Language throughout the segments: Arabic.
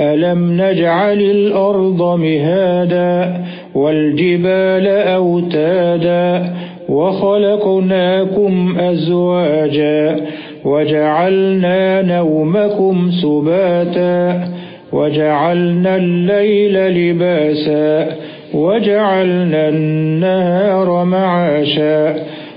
أَلَمْ نَجْعَلِ الْأَرْضَ مِهَادًا وَالْجِبَالَ أَوْتَادًا وَخَلَقْنَاكُمْ أَزْوَاجًا وَجَعَلْنَا نَوْمَكُمْ سُبَاتًا وَجَعَلْنَا اللَّيْلَ لِبَاسًا وَجَعَلْنَا النَّهَارَ مَعَاشًا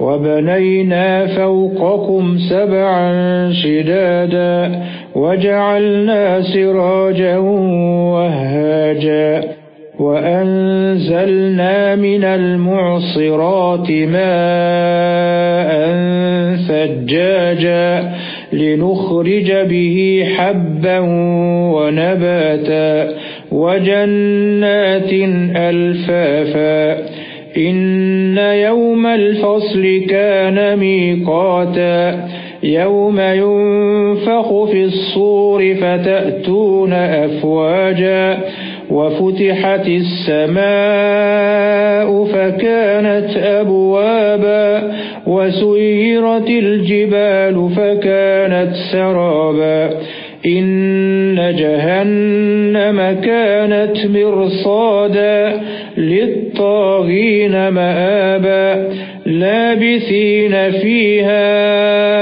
وَبَنَيْنَا فَوْقَكُمْ سَبْعًا شِدَادًا وَجَعَلْنَا سِرَاجًا وَهَّاجًا وَأَنزَلْنَا مِنَ الْمُعْصِرَاتِ مَاءً ثَجَّاجًا لِنُخْرِجَ بِهِ حَبًّا وَنَبَاتًا وَجَنَّاتٍ أَلْفَافًا إِنَّ يَوْمَ الْفَصْلِ كَانَ مِيقَاتًا يَوْمَ يُنفَخُ فِي الصُّورِ فَتَأْتُونَ أَفْوَاجًا وَفُتِحَتِ السَّمَاءُ فَكَانَتْ أَبْوَابًا وَسُيِّرَتِ الْجِبَالُ فَكَانَتْ سَرَابًا إِنَّ جَهَنَّمَ كَانَتْ مِرْصَادًا لِلطَّاغِينَ مَآبًا لَابِثِينَ فِيهَا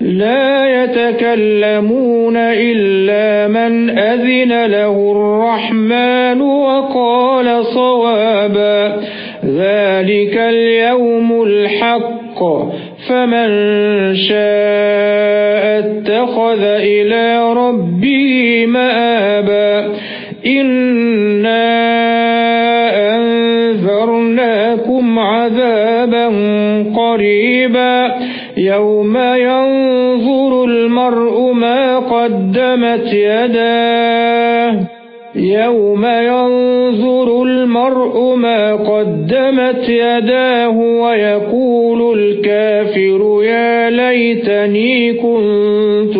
لَا يَتَكَلَّمُونَ إِلَّا مَنْ أَذِنَ لَهُ الرَّحْمَنُ وَقَالَ صَوَابًا ذَلِكَ الْيَوْمُ الْحَقُّ فَمَن شَاءَ اتَّخَذَ إِلَى رَبِّهِ مَآبًا إِنَّا أَنذَرْنَاكُمْ عَذَابًا قَرِيبًا. يَوْمَ يَنظُرُ الْمَرْءُ مَا قَدَّمَتْ يَدَاهُ. يَوْمَ يَنظُرُ الْمَرْءُ مَا قَدَّمَتْ يَدَاهُ وَيَقُولُ الْكَافِرُ يَا لَيْتَنِي كُنتُ